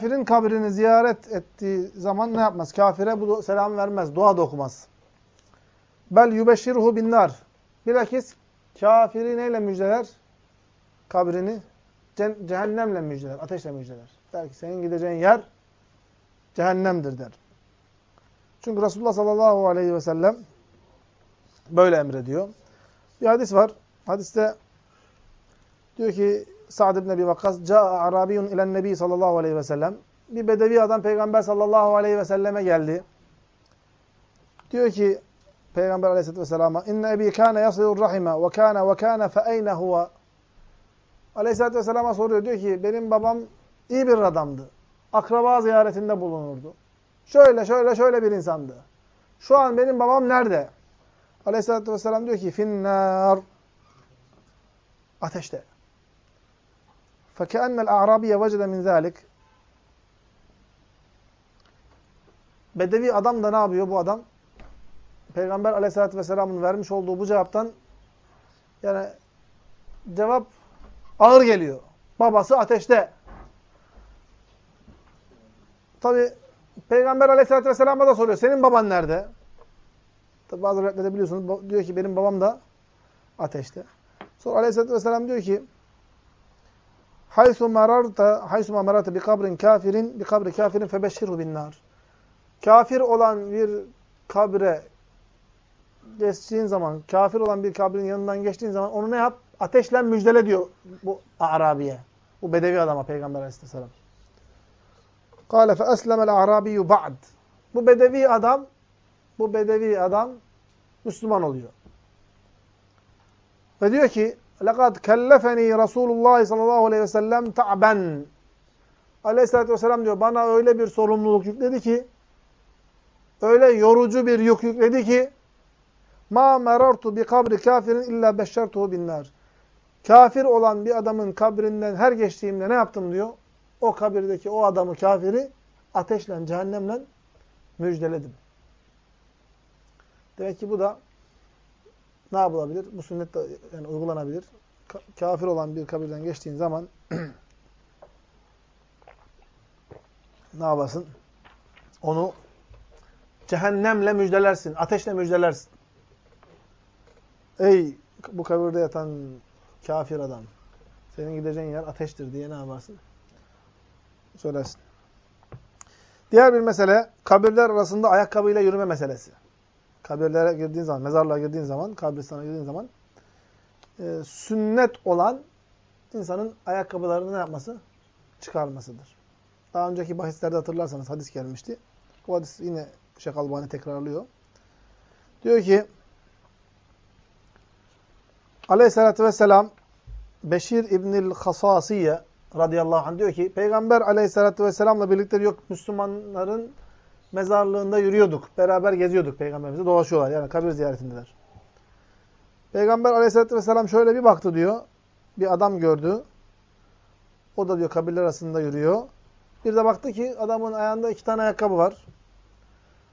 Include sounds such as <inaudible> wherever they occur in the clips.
Kafirin kabrini ziyaret ettiği zaman ne yapmaz? Kafire bu selam vermez, dua da okumaz. Bel yubeşşirhu binnar. Bilakis kafiri neyle müjdeler? Kabrini cehennemle müjdeler, ateşle müjdeler. Der ki senin gideceğin yer cehennemdir der. Çünkü Resulullah sallallahu aleyhi ve sellem böyle emrediyor. Bir hadis var. Hadiste diyor ki Sa'd ibn Ebi Vakkas Câ'a Arabiyun ilen Nebi sallallahu aleyhi ve sellem bir bedevi adam Peygamber sallallahu aleyhi ve selleme geldi. Diyor ki Peygamber aleyhisselatü vesselama inne ebi kâne yasilur rahime ve kâne ve kâne fe eyne huve Aleyhisselatü vesselama soruyor. Diyor ki benim babam iyi bir adamdı. Akraba ziyaretinde bulunurdu. Şöyle şöyle şöyle bir insandı. Şu an benim babam nerede? Aleyhisselatü vesselam diyor ki finnâr ateşte. فَكَأَنَّ الْاَعْرَابِيَ وَجَدَ مِنْ ذَٰلِكِ Bedevi adam da ne yapıyor bu adam? Peygamber aleyhissalatü vesselamın vermiş olduğu bu cevaptan yani cevap ağır geliyor. Babası ateşte. Tabi Peygamber aleyhissalatü vesselama da soruyor. Senin baban nerede? Tabi bazı rivayetlerde biliyorsunuz diyor ki benim babam da ateşte. Sonra aleyhissalatü vesselam diyor ki Haysu mararta haysu mararta bi kabrin kafirin bi kabri kafirin febeşşirhu bin nar. Kafir olan bir kabre geçtiğin zaman, kafir olan bir kabrin yanından geçtiğin zaman onu ne yap? Ateşle müjdele diyor bu Arabiye. Bu bedevi adama Peygamber Aleyhisselam. Kâle fe eslemel Arabiyyü ba'd. Bu bedevi adam, bu bedevi adam Müslüman oluyor. Ve diyor ki لَقَدْ كَلَّفَنِي Resulullah sallallahu aleyhi ve sellem ta'ben. Aleyhisselatü vesselam diyor bana öyle bir sorumluluk yükledi ki öyle yorucu bir yük yükledi ki ma merartu bi kabri kafirin illa beşşertuhu binnar. Kafir olan bir adamın kabrinden her geçtiğimde ne yaptım diyor? O kabirdeki o adamı kafiri ateşle, cehennemle müjdeledim. Demek ki bu da ne yapılabilir? Bu sünnet de yani uygulanabilir. Ka kafir olan bir kabirden geçtiğin zaman <clears throat> ne yapasın? Onu cehennemle müjdelersin, ateşle müjdelersin. Ey bu kabirde yatan kafir adam, senin gideceğin yer ateştir diye ne yaparsın? Söylersin. Diğer bir mesele, kabirler arasında ayakkabıyla yürüme meselesi kabirlere girdiğin zaman, mezarlığa girdiğin zaman, kabristana girdiğin zaman e, sünnet olan insanın ayakkabılarını ne yapması? Çıkarmasıdır. Daha önceki bahislerde hatırlarsanız hadis gelmişti. Bu hadis yine Şeyh tekrarlıyor. Diyor ki Aleyhisselatü Vesselam Beşir İbnül Hasasiye radıyallahu anh diyor ki Peygamber aleyhissalatü vesselamla birlikte yok Müslümanların mezarlığında yürüyorduk. Beraber geziyorduk peygamberimize. Dolaşıyorlar. Yani kabir ziyaretindeler. Peygamber aleyhissalatü vesselam şöyle bir baktı diyor. Bir adam gördü. O da diyor kabirler arasında yürüyor. Bir de baktı ki adamın ayağında iki tane ayakkabı var.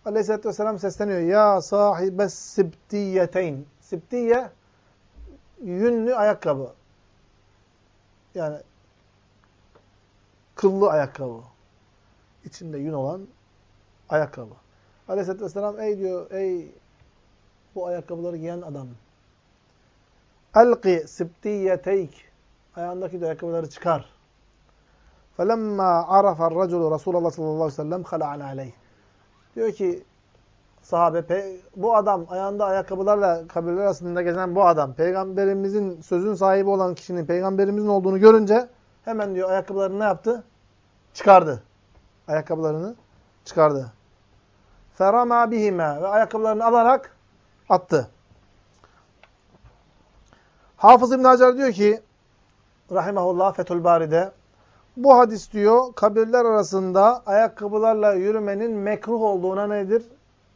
Aleyhisselatü vesselam sesleniyor. Ya sahibes sibtiyeteyn. Sibtiye yünlü ayakkabı. Yani kıllı ayakkabı. İçinde yün olan ayakkabı. Aleyhisselatü Vesselam ey diyor ey bu ayakkabıları giyen adam. Elqi sibtiyeteyk. Ayağındaki de ayakkabıları çıkar. فَلَمَّا عَرَفَ الرَّجُلُ Resulullah sallallahu aleyhi ve sellem خَلَعَنَ عَلَيْهِ Diyor ki sahabe, bu adam ayağında ayakkabılarla kabirler arasında gezen bu adam, peygamberimizin sözün sahibi olan kişinin peygamberimizin olduğunu görünce hemen diyor ayakkabılarını ne yaptı? Çıkardı. Ayakkabılarını çıkardı. Ferama bihime ve ayakkabılarını alarak attı. Hafız İbn Hacer diyor ki rahimahullah Fethül Bari'de bu hadis diyor kabirler arasında ayakkabılarla yürümenin mekruh olduğuna nedir?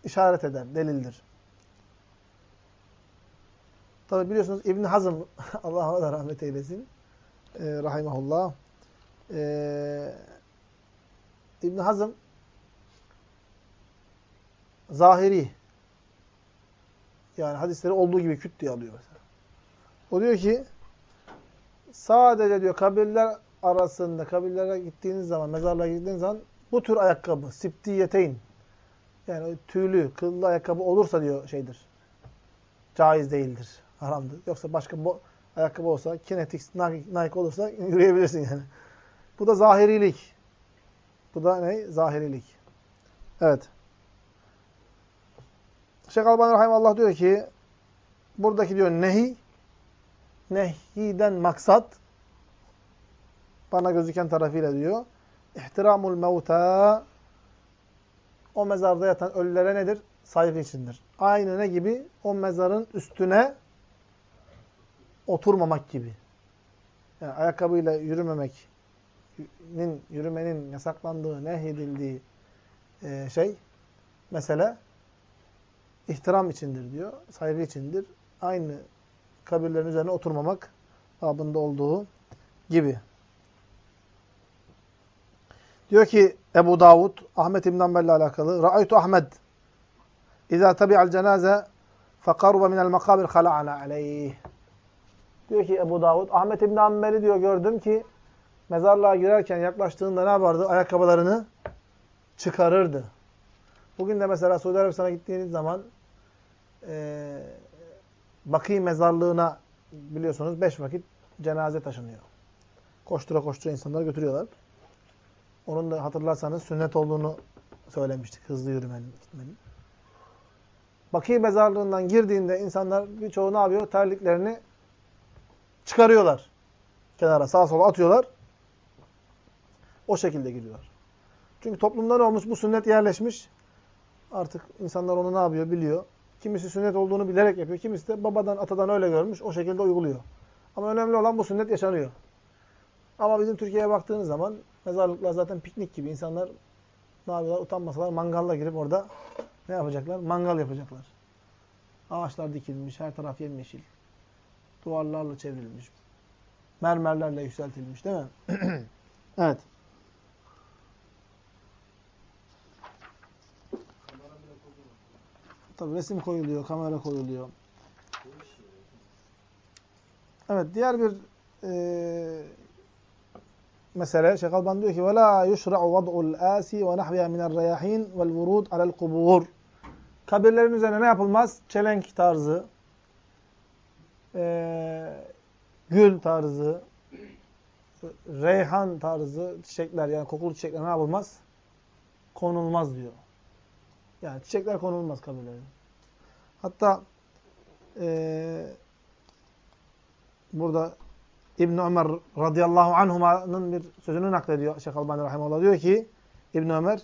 İşaret eder, delildir. Tabi biliyorsunuz İbn Hazm <laughs> Allah'a da rahmet eylesin. E, rahimahullah. E, İbn Hazm zahiri yani hadisleri olduğu gibi küt diye alıyor mesela. O diyor ki sadece diyor kabirler arasında kabirlere gittiğiniz zaman, mezarlığa gittiğiniz zaman bu tür ayakkabı, siptiyeteyn yani tüylü, kıllı ayakkabı olursa diyor şeydir. Caiz değildir. Haramdır. Yoksa başka bu ayakkabı olsa, Kinetix, Nike, Nike olursa <laughs> yürüyebilirsin yani. Bu da zahirilik. Bu da ne? Zahirilik. Evet. Şeyh Albani Rahimallah diyor ki buradaki diyor nehi nehiden maksat bana gözüken tarafıyla diyor. İhtiramul mevta o mezarda yatan ölülere nedir? Saygı içindir. Aynı ne gibi? O mezarın üstüne oturmamak gibi. Yani ayakkabıyla yürümemenin, yürümenin yasaklandığı, nehyedildiği e, şey, mesele ihtiram içindir diyor. Saygı içindir. Aynı kabirlerin üzerine oturmamak babında olduğu gibi. Diyor ki Ebu Davud, Ahmet İbn Hanbel'le alakalı. Ra'aytu Ahmed İzâ tabi'al cenaze fekaruba minel makabir hala'ana aleyh. Diyor ki Ebu Davud, Ahmet İbn Hanbel'i diyor gördüm ki mezarlığa girerken yaklaştığında ne yapardı? Ayakkabılarını çıkarırdı. Bugün de mesela Suudi Arabistan'a gittiğiniz zaman e, mezarlığına biliyorsunuz beş vakit cenaze taşınıyor. Koştura koştura insanları götürüyorlar. Onun da hatırlarsanız sünnet olduğunu söylemiştik. Hızlı yürümenin, gitmenin. Bakî mezarlığından girdiğinde insanlar birçoğu ne yapıyor? Terliklerini çıkarıyorlar. Kenara sağa sola atıyorlar. O şekilde giriyorlar. Çünkü toplumda olmuş? Bu sünnet yerleşmiş. Artık insanlar onu ne yapıyor? Biliyor. Kimisi sünnet olduğunu bilerek yapıyor. Kimisi de babadan, atadan öyle görmüş. O şekilde uyguluyor. Ama önemli olan bu sünnet yaşanıyor. Ama bizim Türkiye'ye baktığınız zaman mezarlıklar zaten piknik gibi. İnsanlar ne yapıyorlar? Utanmasalar mangalla girip orada ne yapacaklar? Mangal yapacaklar. Ağaçlar dikilmiş. Her taraf yemyeşil. Duvarlarla çevrilmiş. Mermerlerle yükseltilmiş değil mi? <clears throat> evet. Tabi resim koyuluyor, kamera koyuluyor. Evet, diğer bir e, mesele Şeyh Alban diyor ki وَلَا يُشْرَعُ وَضْعُ الْآسِ وَنَحْوِيَا مِنَ الرَّيَاحِينَ وَالْوُرُودِ عَلَى الْقُبُورِ Kabirlerin üzerine ne yapılmaz? Çelenk tarzı, e, gül tarzı, reyhan tarzı çiçekler yani kokulu çiçekler ne yapılmaz? Konulmaz diyor. Yani çiçekler konulmaz kabirlere. Hatta e, burada İbn Ömer radıyallahu anhuma'nın bir sözünü naklediyor Şeyh Albani rahimehullah diyor ki İbn Ömer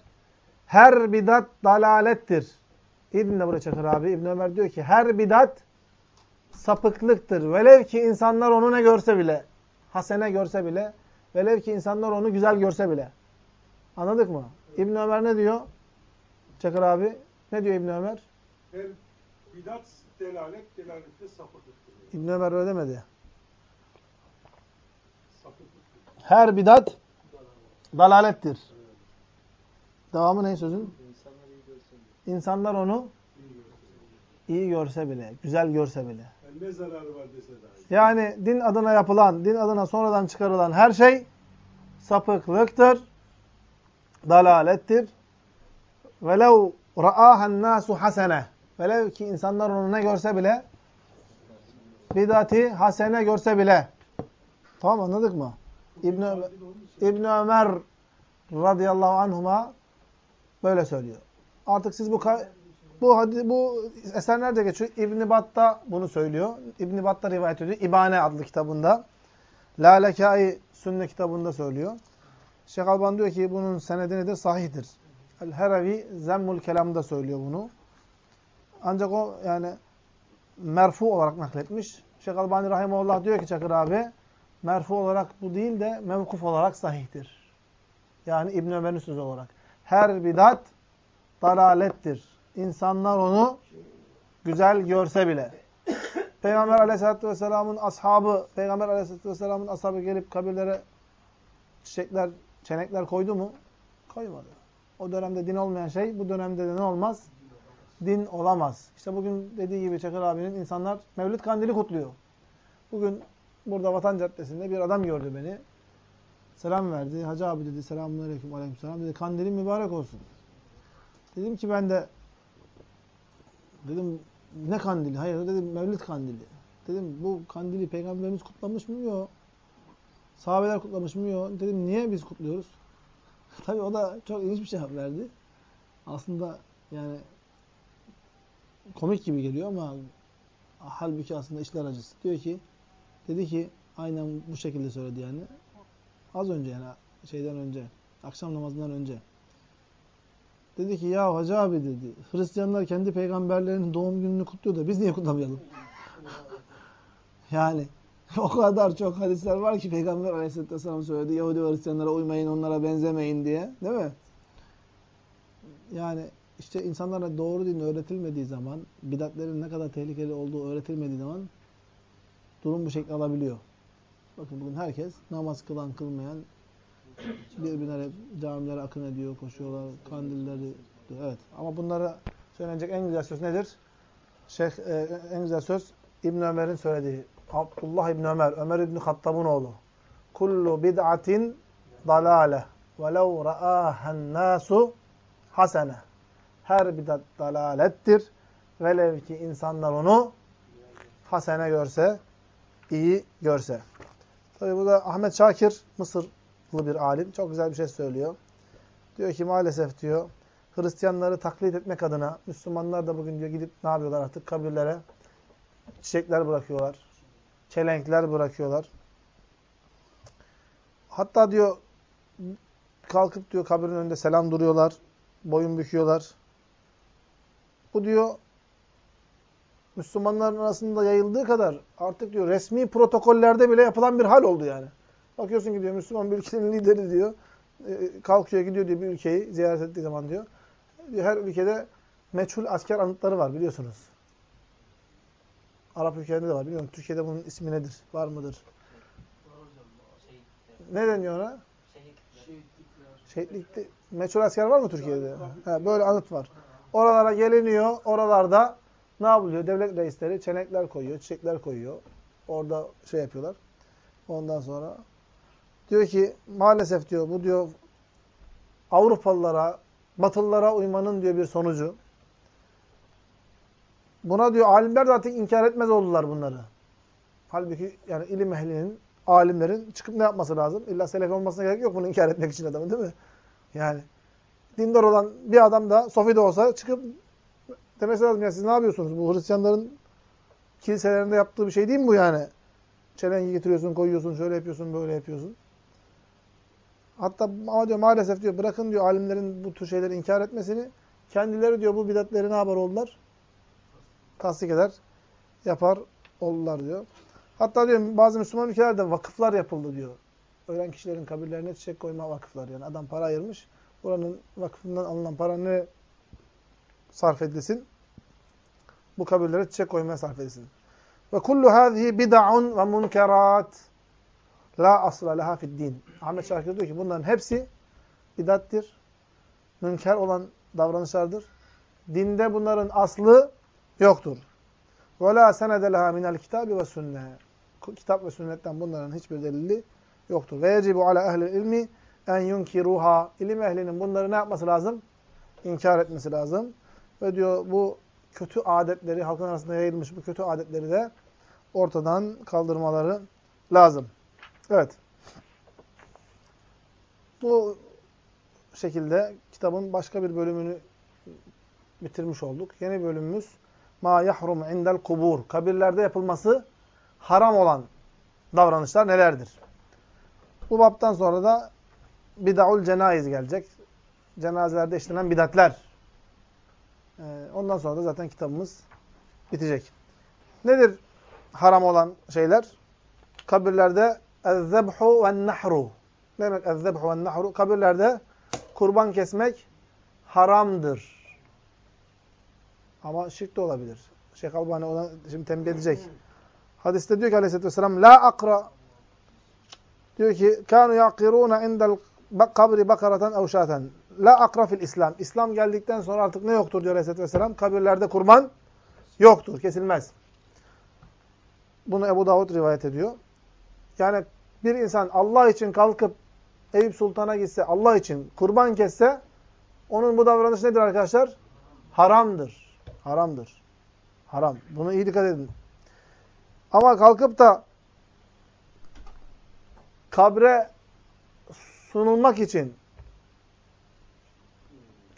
her bidat dalalettir. İbn de buraya çakır abi. İbn Ömer diyor ki her bidat sapıklıktır. Velev ki insanlar onu ne görse bile, hasene görse bile, velev ki insanlar onu güzel görse bile. Anladık mı? İbn Ömer ne diyor? Çakır abi. Ne diyor İbn Ömer? Her bidat delalet, delalette sapıklıktır. İbn Ömer öyle demedi. Sapıklıktır. Her bidat dalalettir. Devamı ne sözün? İnsanlar onu iyi görse bile, güzel görse bile. Yani ne zararı var dese dahi. Yani din adına yapılan, din adına sonradan çıkarılan her şey sapıklıktır, dalalettir. Velev ra'ahen nasu hasene. Velev ki insanlar onu ne görse bile, bidati hasene görse bile. Tamam anladık mı? İbn Ömer, Ömer radıyallahu anhuma böyle söylüyor. Artık siz bu bu hadis, bu eser nerede geçiyor? İbn Battah bunu söylüyor. İbn Battah rivayet ediyor. İbane adlı kitabında. Lalekai Sünne kitabında söylüyor. Şeyh Alban diyor ki bunun senedi nedir? Sahihtir. El-Heravi Zemmul Kelam'da söylüyor bunu. Ancak o yani merfu olarak nakletmiş. Şeyh Albani Rahimullah diyor ki Çakır abi merfu olarak bu değil de mevkuf olarak sahihtir. Yani İbn Ömer'in sözü olarak. Her bidat dalalettir. İnsanlar onu güzel görse bile. <coughs> Peygamber aleyhissalatü vesselamın ashabı, Peygamber aleyhissalatü vesselamın ashabı gelip kabirlere çiçekler, çenekler koydu mu? Koymadı. O dönemde din olmayan şey bu dönemde de ne olmaz? Din olamaz. İşte bugün dediği gibi Çakır abinin insanlar Mevlid Kandili kutluyor. Bugün burada Vatan Caddesi'nde bir adam gördü beni. selam verdi. Hacı abi dedi selamünaleyküm aleykümselam dedi. Kandilin mübarek olsun. Dedim ki ben de dedim ne kandili? Hayır dedim Mevlid kandili. Dedim bu kandili peygamberimiz kutlamış mı? Yok. Sahabeler kutlamış mı? Yok. Dedim niye biz kutluyoruz? Tabii o da çok ilginç bir cevap verdi. Aslında yani komik gibi geliyor ama halbuki aslında işler acısı. Diyor ki dedi ki aynen bu şekilde söyledi yani. Az önce yani şeyden önce, akşam namazından önce. Dedi ki ya hacı abi dedi. Hristiyanlar kendi peygamberlerinin doğum gününü kutluyor da biz niye kutlamayalım? <laughs> yani o kadar çok hadisler var ki Peygamber Aleyhisselatü Vesselam söyledi. Yahudi ve Hristiyanlara uymayın, onlara benzemeyin diye. Değil mi? Yani işte insanlara doğru din öğretilmediği zaman, bidatlerin ne kadar tehlikeli olduğu öğretilmediği zaman durum bu şekilde alabiliyor. Bakın bugün herkes namaz kılan, kılmayan birbirine camilere akın ediyor, koşuyorlar, kandilleri evet. Ama bunlara söylenecek en güzel söz nedir? Şeyh e, en güzel söz İbn Ömer'in söylediği. Abdullah İbn Ömer, Ömer İbn Hattab'ın oğlu. Kullu bid'atin dalale velev ra'ahen nasu hasene. Her bidat dalalettir. Velev ki insanlar onu hasene görse, iyi görse. Tabi bu da Ahmet Şakir, Mısırlı bir alim. Çok güzel bir şey söylüyor. Diyor ki maalesef diyor, Hristiyanları taklit etmek adına Müslümanlar da bugün diyor gidip ne yapıyorlar artık kabirlere çiçekler bırakıyorlar. Çelenkler bırakıyorlar. Hatta diyor kalkıp diyor kabrin önünde selam duruyorlar. Boyun büküyorlar. Bu diyor Müslümanların arasında yayıldığı kadar artık diyor resmi protokollerde bile yapılan bir hal oldu yani. Bakıyorsun ki diyor Müslüman bir ülkenin lideri diyor. E, kalkıyor gidiyor diyor bir ülkeyi ziyaret ettiği zaman diyor. Her ülkede meçhul asker anıtları var biliyorsunuz. Arap ülkelerinde de var. Bilmiyorum Türkiye'de bunun ismi nedir? Var mıdır? Ne deniyor ona? Şehitlikte. Meçhul asker var mı Türkiye'de? Ha, böyle anıt var. Oralara geliniyor. Oralarda ne yapılıyor? Devlet reisleri çenekler koyuyor, çiçekler koyuyor. Orada şey yapıyorlar. Ondan sonra diyor ki maalesef diyor bu diyor Avrupalılara, Batılılara uymanın diyor bir sonucu. Buna diyor alimler zaten inkar etmez oldular bunları. Halbuki yani ilim ehlinin, alimlerin çıkıp ne yapması lazım? İlla selef olmasına gerek yok bunu inkar etmek için adamın değil mi? Yani dindar olan bir adam da Sofi'de olsa çıkıp demesi lazım ya siz ne yapıyorsunuz? Bu Hristiyanların kiliselerinde yaptığı bir şey değil mi bu yani? Çelengi getiriyorsun, koyuyorsun, şöyle yapıyorsun, böyle yapıyorsun. Hatta ama diyor maalesef diyor bırakın diyor alimlerin bu tür şeyleri inkar etmesini. Kendileri diyor bu bidatleri ne yapar oldular? Tasdik eder, yapar oldular diyor. Hatta diyor bazı Müslüman ülkelerde vakıflar yapıldı diyor. Ölen kişilerin kabirlerine çiçek koyma vakıflar. Yani adam para ayırmış. Buranın vakfından alınan para ne sarf edilsin? Bu kabirlere çiçek koymaya sarf edilsin. Ve kullu hâzihi bid'un ve munkerat. La asla leha din. Ahmet Şakir diyor ki bunların hepsi bidattir. Münker olan davranışlardır. Dinde bunların aslı yoktur. Ve la senede leha minel kitabi ve sünne. Kitap ve sünnetten bunların hiçbir delili yoktur. Ve yecibu ala ehli ilmi en yunkiruha. İlim ehlinin bunları ne yapması lazım? İnkar etmesi lazım. Ve diyor bu kötü adetleri, halkın arasında yayılmış bu kötü adetleri de ortadan kaldırmaları lazım. Evet. Bu şekilde kitabın başka bir bölümünü bitirmiş olduk. Yeni bölümümüz ma yahrum indel kubur. Kabirlerde yapılması haram olan davranışlar nelerdir? Bu baptan sonra da bid'aul cenayiz gelecek. Cenazelerde işlenen bidatler. Ee, ondan sonra da zaten kitabımız bitecek. Nedir haram olan şeyler? Kabirlerde ezzebhu ve nahru. Ne demek ezzebhu ve nahru? Kabirlerde kurban kesmek haramdır. Ama şirk de olabilir. Şeyh Albani ona şimdi tembih edecek. Hadiste diyor ki aleyhissalatü vesselam La akra diyor ki kanu yaqiruna indel kabri bakaratan ev şaten. La akra fil İslam. İslam geldikten sonra artık ne yoktur diyor aleyhissalatü vesselam? Kabirlerde kurban yoktur. Kesilmez. Bunu Ebu Davud rivayet ediyor. Yani bir insan Allah için kalkıp Eyüp Sultan'a gitse, Allah için kurban kesse, onun bu davranışı nedir arkadaşlar? Haramdır. Haramdır. Haram. Bunu iyi dikkat edin. Ama kalkıp da kabre sunulmak için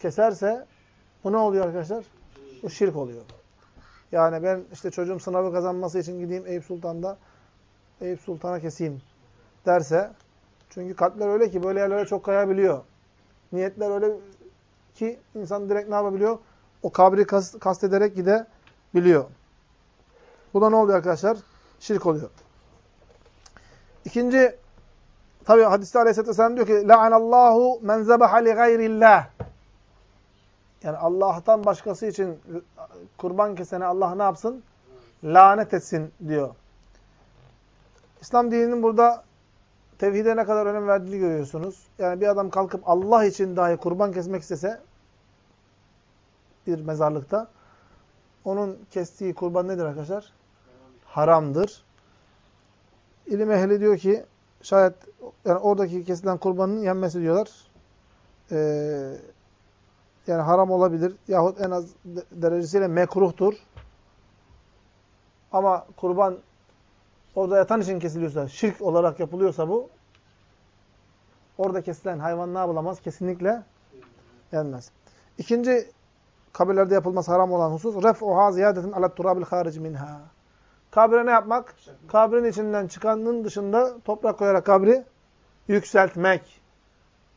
keserse bu ne oluyor arkadaşlar? Bu şirk oluyor. Yani ben işte çocuğum sınavı kazanması için gideyim Eyüp Sultan'da Eyüp Sultan'a keseyim derse çünkü kalpler öyle ki böyle yerlere çok kayabiliyor. Niyetler öyle ki insan direkt ne yapabiliyor? O kabri kast, kastederek gidebiliyor. Bu da ne oluyor arkadaşlar? Şirk oluyor. İkinci tabi hadiste Aleyhisselatü Vesselam diyor ki La'anallahu men zebaha li gayrillah yani Allah'tan başkası için kurban kesene Allah ne yapsın? Lanet etsin diyor. İslam dininin burada tevhide ne kadar önem verdiğini görüyorsunuz. Yani bir adam kalkıp Allah için dahi kurban kesmek istese bir mezarlıkta onun kestiği kurban nedir arkadaşlar? Haramdır. İlim ehli diyor ki şayet yani oradaki kesilen kurbanın yenmesi diyorlar. Ee, yani haram olabilir yahut en az derecesiyle mekruhtur. Ama kurban orada yatan için kesiliyorsa, şirk olarak yapılıyorsa bu, orada kesilen hayvan ne yapılamaz? Kesinlikle yenmez. İkinci kabirlerde yapılması haram olan husus, ref'uha ziyadetin alat turabil harici minha. Kabre ne yapmak? Kabrin içinden çıkanın dışında toprak koyarak kabri yükseltmek.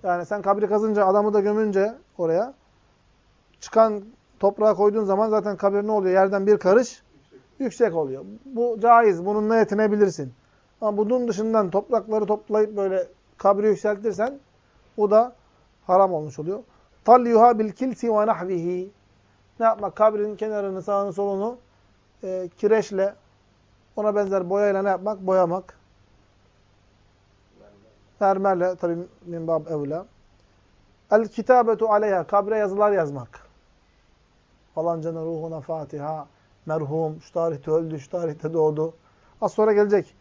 Yani sen kabri kazınca, adamı da gömünce oraya, çıkan toprağa koyduğun zaman zaten kabir ne oluyor? Yerden bir karış yüksek oluyor. Bu caiz. Bununla yetinebilirsin. Ama bunun dışından toprakları toplayıp böyle kabri yükseltirsen bu da haram olmuş oluyor. Talyuha bil kilsi ve nahvihi. Ne yapmak? Kabrin kenarını, sağını, solunu e, kireçle ona benzer boyayla ne yapmak? Boyamak. Mermerle tabi min bab evla. El kitabetu aleyha. Kabre yazılar yazmak. Falancanın ruhuna Fatiha, merhum, şu tarihte öldü, şu tarihte doğdu. Az sonra gelecek.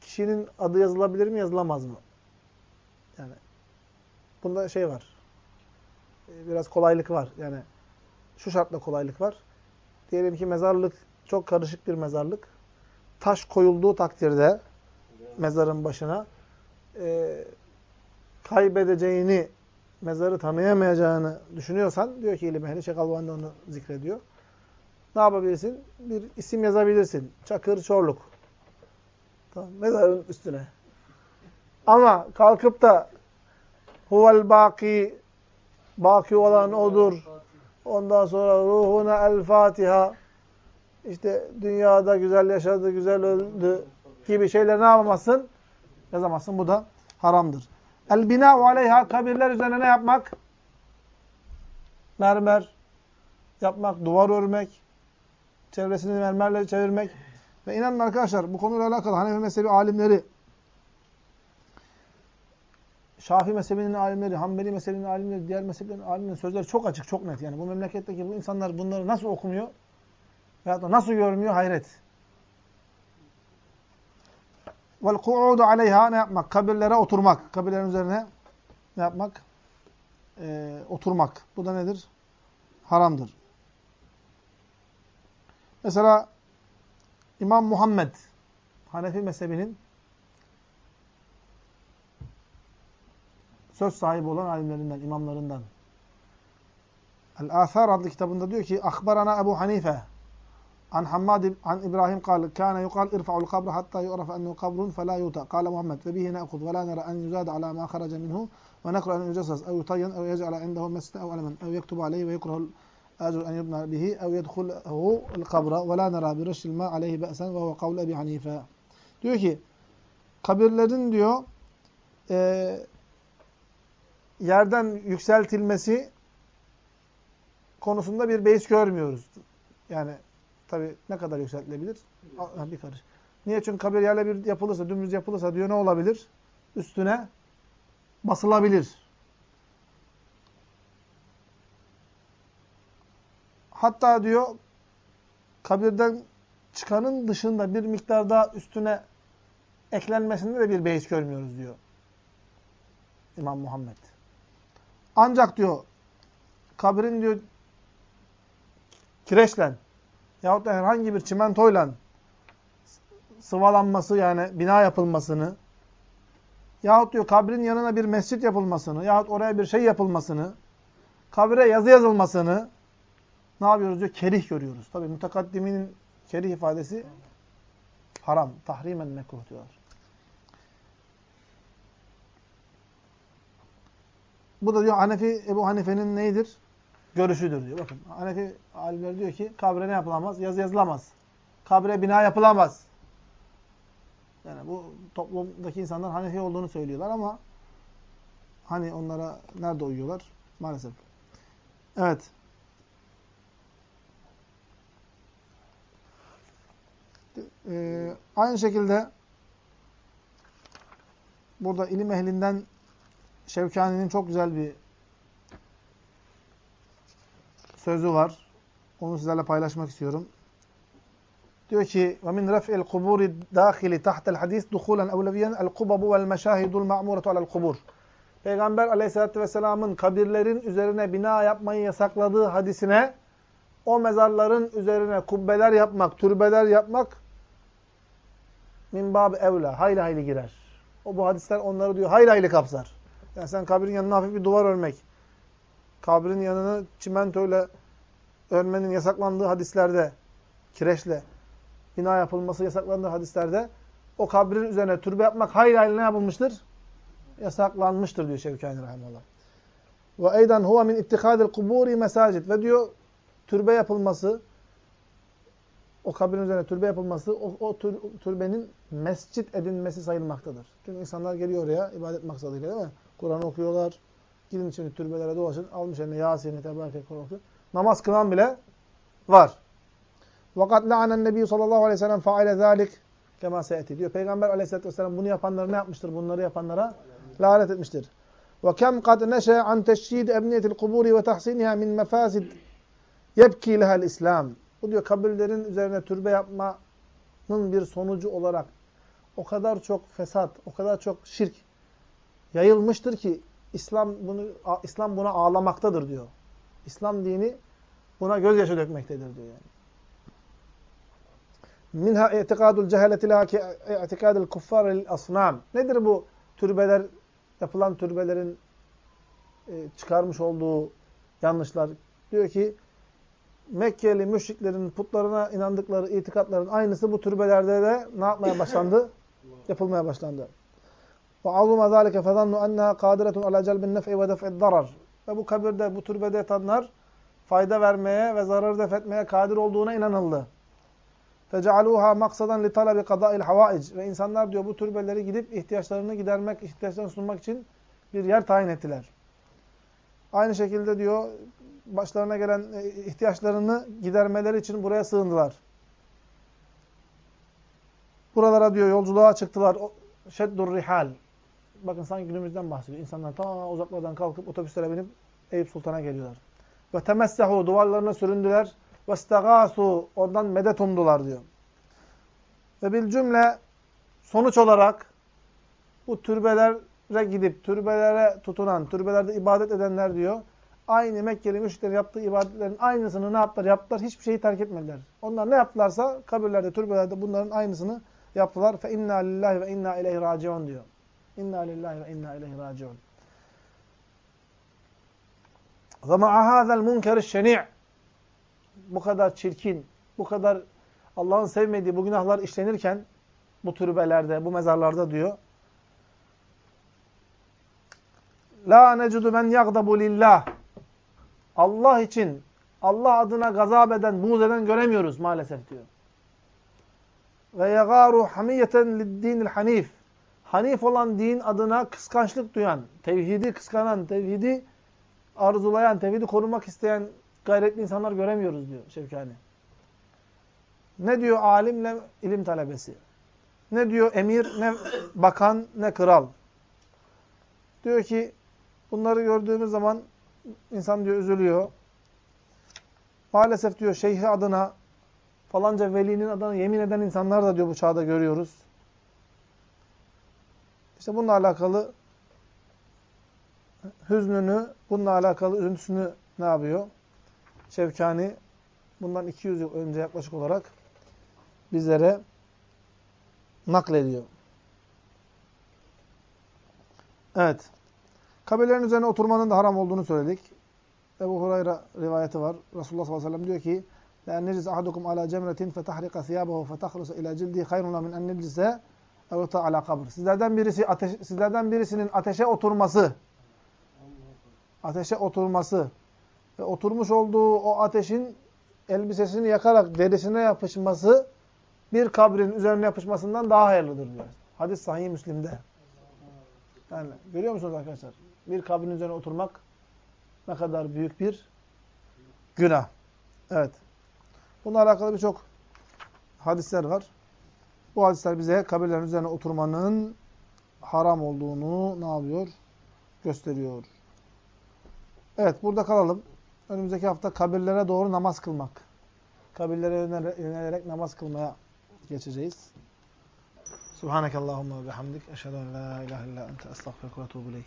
Kişinin adı yazılabilir mi, yazılamaz mı? Yani bunda şey var. Biraz kolaylık var. Yani şu şartla kolaylık var. Diyelim ki mezarlık çok karışık bir mezarlık. Taş koyulduğu takdirde mezarın başına e, kaybedeceğini mezarı tanıyamayacağını düşünüyorsan, diyor ki ilim ehli, Şeyh Albani onu zikrediyor. Ne yapabilirsin? Bir isim yazabilirsin. Çakır Çorluk. Tamam, mezarın üstüne. Ama kalkıp da huvel baki baki olan odur. Ondan sonra ruhuna el Fatiha işte dünyada güzel yaşadı, güzel öldü gibi şeyler ne yapamazsın? Yazamazsın. Bu da haramdır. El bina'u aleyha kabirler üzerine ne yapmak? Mermer yapmak, duvar örmek, çevresini mermerle çevirmek. Ve inanın arkadaşlar bu konuyla alakalı Hanefi mezhebi alimleri, Şafii mezhebinin alimleri, Hanbeli mezhebinin alimleri, diğer mezheplerin alimleri sözleri çok açık, çok net. Yani bu memleketteki bu insanlar bunları nasıl okumuyor veyahut da nasıl görmüyor hayret. Vel ku'udu aleyha ne yapmak? Kabirlere oturmak. Kabirlerin üzerine ne yapmak? Ee, oturmak. Bu da nedir? Haramdır. Mesela İmam Muhammed Hanefi mezhebinin söz sahibi olan alimlerinden, imamlarından. El-Athar adlı kitabında diyor ki Akbarana Ebu Hanife An Hammad an İbrahim kal kana yuqal irfa'ul kabra hatta yu'raf ennehu kabrun fe la yuta. Kale Muhammed ve bihi na'khud ve la nara an yuzad ala ma kharaca minhu ve nakra an yujassas ev yutayyan ev yec'ala indehu mesne ev elemen ev yektubu aleyhi ve yukrahul ecru en yubna bihi ev yedhulhu el kabra ve la nara bi rışil ma aleyhi be'sen ve huve kavle bi Hanife. Diyor ki kabirlerin diyor e, yerden yükseltilmesi konusunda bir beis görmüyoruz. Yani Tabi ne kadar yükseltilebilir? Bir karış. Niye? Çünkü kabir yerle bir yapılırsa, dümdüz yapılırsa diyor ne olabilir? Üstüne basılabilir. Hatta diyor kabirden çıkanın dışında bir miktar daha üstüne eklenmesinde de bir beis görmüyoruz diyor. İmam Muhammed. Ancak diyor kabrin diyor kireçle yahut da herhangi bir çimentoyla sıvalanması yani bina yapılmasını yahut diyor kabrin yanına bir mescit yapılmasını yahut oraya bir şey yapılmasını kabre yazı yazılmasını ne yapıyoruz diyor? Kerih görüyoruz. Tabi mütekaddiminin kerih ifadesi haram. Tahrimen mekruh diyorlar. Bu da diyor Hanefi, Ebu Hanife'nin neydir? Görüşüdür diyor. Bakın Hanefi alimler diyor ki kabre ne yapılamaz? Yazı yazılamaz. Kabre bina yapılamaz. Yani bu toplumdaki insanlar Hanefi olduğunu söylüyorlar ama hani onlara nerede uyuyorlar? Maalesef. Evet. Ee, aynı şekilde burada ilim ehlinden Şevkani'nin çok güzel bir sözü var. Onu sizlerle paylaşmak istiyorum. Diyor ki: "Ve min raf'il kuburi dâhili tahtel hadis duhulen evleviyen el kubabu vel meşahidul ma'muretu alel kubur." Peygamber Aleyhisselatü vesselam'ın kabirlerin üzerine bina yapmayı yasakladığı hadisine o mezarların üzerine kubbeler yapmak, türbeler yapmak min bab evla, hayli hayli girer. O bu hadisler onları diyor hayli hayli kapsar. Yani sen kabrin yanına hafif bir duvar örmek, kabrin yanını çimentoyla örmenin yasaklandığı hadislerde, kireçle bina yapılması yasaklandığı hadislerde o kabrin üzerine türbe yapmak hayli hayli ne yapılmıştır? Yasaklanmıştır diyor Şevkani Rahimullah. Ve eydan huve min ittihadil kuburi mesacid. Ve diyor türbe yapılması, o kabrin üzerine türbe yapılması, o, o tür, türbenin mescit edinmesi sayılmaktadır. Çünkü insanlar geliyor oraya ibadet maksadıyla değil mi? Kur'an okuyorlar. Gidin şimdi türbelere dolaşın. Almış eline Yasin'i, Tebareke Kur'an okuyor. Namaz kılan bile var. Vakat la'anen nebi sallallahu aleyhi ve sellem faale zâlik kema seyeti diyor. Peygamber aleyhissalatü vesselam bunu yapanları ne yapmıştır? Bunları yapanlara lanet etmiştir. Ve kem kad neşe an teşyid ebniyetil kuburi ve tahsiniha min mefasid yebki lehel İslam. Bu diyor kabirlerin üzerine türbe yapmanın bir sonucu olarak o kadar çok fesat, o kadar çok şirk yayılmıştır ki İslam bunu İslam buna ağlamaktadır diyor. İslam dini buna gözyaşı dökmektedir diyor yani. Minha i'tikadul cehaleti laha ki i'tikadul kuffar lil asnam. Nedir bu türbeler yapılan türbelerin e, çıkarmış olduğu yanlışlar? Diyor ki Mekkeli müşriklerin putlarına inandıkları itikatların aynısı bu türbelerde de ne yapmaya başlandı? <laughs> Yapılmaya başlandı. وَعَظُمَ ذَٰلِكَ فَظَنُّ اَنَّهَا قَادِرَةٌ عَلَى جَلْبِ النَّفْعِ وَدَفْعِ الضَّرَرِ Ve bu kabirde, bu türbede yatanlar fayda vermeye ve zararı def etmeye kadir olduğuna inanıldı. فَجَعَلُوهَا مَقْصَدًا لِطَلَبِ قَضَاءِ الْحَوَائِجِ Ve insanlar diyor bu türbeleri gidip ihtiyaçlarını gidermek, ihtiyaçlarını sunmak için bir yer tayin ettiler. Aynı şekilde diyor başlarına gelen e, ihtiyaçlarını gidermeleri için buraya sığındılar. Buralara diyor yolculuğa çıktılar. Şeddur rihal. Bakın sanki günümüzden bahsediyor. İnsanlar ta uzaklardan kalkıp otobüslere binip Eyüp Sultan'a geliyorlar. Ve temessehu duvarlarına süründüler. Ve istagasu oradan medet umdular diyor. Ve bil cümle sonuç olarak bu türbelere gidip türbelere tutunan, türbelerde ibadet edenler diyor aynı Mekkeli müşriklerin yaptığı ibadetlerin aynısını ne yaptılar? Yaptılar. Hiçbir şeyi terk etmediler. Onlar ne yaptılarsa kabirlerde, türbelerde bunların aynısını yaptılar. Fe inna lillahi ve inna ileyhi raciun diyor. İnna lillahi ve inna ileyhi raciun. Ve ma'a hâzel munkeriş şeni' Bu kadar çirkin, bu kadar Allah'ın sevmediği bu günahlar işlenirken bu türbelerde, bu mezarlarda diyor. La necudu men yagdabu lillah. Allah için, Allah adına gazap eden, buğz eden göremiyoruz maalesef diyor. Ve yagaru hamiyeten lid-dinil hanif. Hanif olan din adına kıskançlık duyan, tevhidi kıskanan, tevhidi arzulayan, tevhidi korumak isteyen gayretli insanlar göremiyoruz diyor Şevkani. Ne diyor alimle ilim talebesi? Ne diyor emir, ne bakan, ne kral? Diyor ki bunları gördüğümüz zaman insan diyor üzülüyor. Maalesef diyor şeyhi adına falanca velinin adına yemin eden insanlar da diyor bu çağda görüyoruz. İşte bununla alakalı hüznünü, bununla alakalı üzüntüsünü ne yapıyor? Şevkani bundan 200 yıl önce yaklaşık olarak bizlere naklediyor. Evet. Kabirlerin üzerine oturmanın da haram olduğunu söyledik. Ebu Hurayra rivayeti var. Resulullah sallallahu aleyhi ve sellem diyor ki لَاَنْ نِجِزْ أَحَدُكُمْ عَلَى جَمْرَةٍ فَتَحْرِقَ ثِيَابَهُ فَتَخْرُسَ اِلَى جِلْدِهِ خَيْرٌ مِنْ اَنْ نِجْلِسَ Evuta ala kabr. Sizlerden birisi ateş, sizlerden birisinin ateşe oturması. Ateşe oturması ve oturmuş olduğu o ateşin elbisesini yakarak derisine yapışması bir kabrin üzerine yapışmasından daha hayırlıdır diyor. Hadis sahih Müslim'de. Yani görüyor musunuz arkadaşlar? Bir kabrin üzerine oturmak ne kadar büyük bir günah. Evet. Bununla alakalı birçok hadisler var. Bu hadisler bize kabirlerin üzerine oturmanın haram olduğunu ne yapıyor? Gösteriyor. Evet, burada kalalım. Önümüzdeki hafta kabirlere doğru namaz kılmak. Kabirlere yönelerek namaz kılmaya geçeceğiz. Subhanakallahumma ve bihamdik. Eşhedü en la ilahe illa ente estağfirullah ve etûbü.